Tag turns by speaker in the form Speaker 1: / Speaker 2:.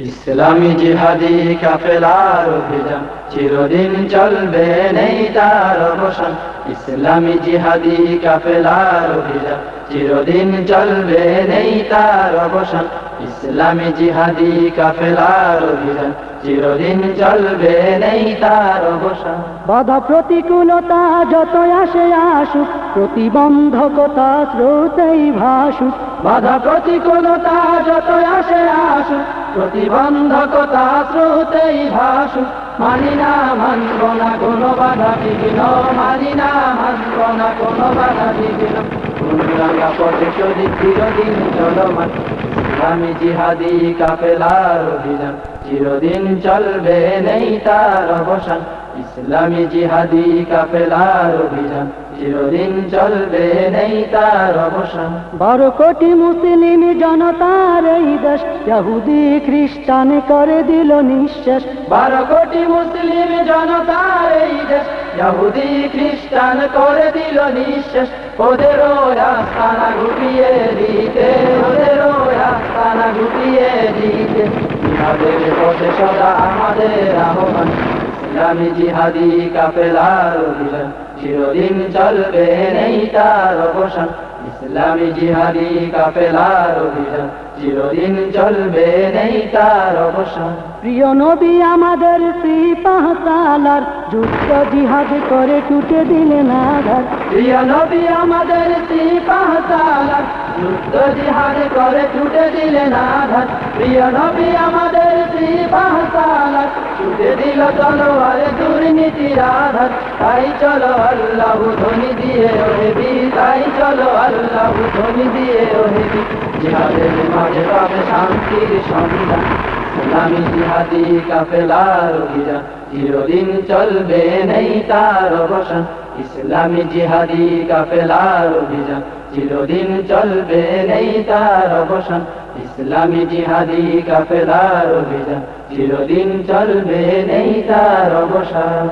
Speaker 1: ইসলামী জিহাদি কাফেলার অভিযান চিরদিন চলবে নেই তার অবসান। ইসলামী জিহাদি কাফেলার অভিযান চিরদিন চলবে নেই তার অবসান। ইসলামী জিহাদি কাফেলার অভিযান চিরদিন চলবে নেই তার অবসান।
Speaker 2: বাধা প্রতিকূলতা যত আসে আসুক প্রতিবন্ধকতা স্রোতেই ভাসুক।
Speaker 1: বাধা প্রতিকূলতা যত আসে আসুক প্রতিবন্ধকতা স্রোতেই ভাসু মানি না, মানব না, কোনো বাধা বিঘ্ন মানি না, মানব না, কোনো বাধা বিঘ্ন অভিযান, চিরদিন চলবে নেই তার অবসান। ইসলামী জিহাদি কাফেলার অভিযান চিরদিন চলবে নেই তার অবসান।
Speaker 2: বারো কোটি মুসলিম জনতার এই দেশ ইহুদি খ্রিস্টান করে দিল নিঃশ্বাস
Speaker 1: বারো কোটি মুসলিম জনতার এই দেশ ইহুদি খ্রিস্টান করে দিল নিঃশেষ। ওদেরও আস্তানা গুটিয়ে দিতে ওদেরও আস্তানা গুটিয়ে দিতে। ইহাদের পথে সদা আমাদের আহ্বান। ইসলামী জিহাদি কাফেলার অভিযান। চিরদিন চলবে নেই তার অবসান। ইসলামী জিহাদি কাফেলার অভিযান। চিরদিন চলবে নেই তার অবসান।
Speaker 2: প্রিয় নবী আমাদের শ্রী পাহতালার যুদ্ধ জিহাদ করে টুটে দিলেন আধার।
Speaker 1: প্রিয় নবী আমাদের শ্রীপাহতালার যুদ্ধ জিহাদ করে ছুটে দিলেন আধার। প্রিয় নবী আমাদের দিল চলো আরে দুর্নীতির আধার তাই চলো আল্লাহ ধ্বনি দিয়ে ওহেবি তাই চলো আল্লাহ ধ্বনি দিয়ে ওহেবি জিহাদের মাঝে পাবে শান্তির সন্ধান ইসলামী জিহাদি কাফেলার অভিযান চিরদিন চলবে নেই তার অবসান ইসলামী জিহাদি কাফেলার অভিযান। চিরদিন চলবে নেই তার অবসান ইসলামী জিহাদি কাফেলার অভিযান। চিরদিন চলবে নেই তার অবসান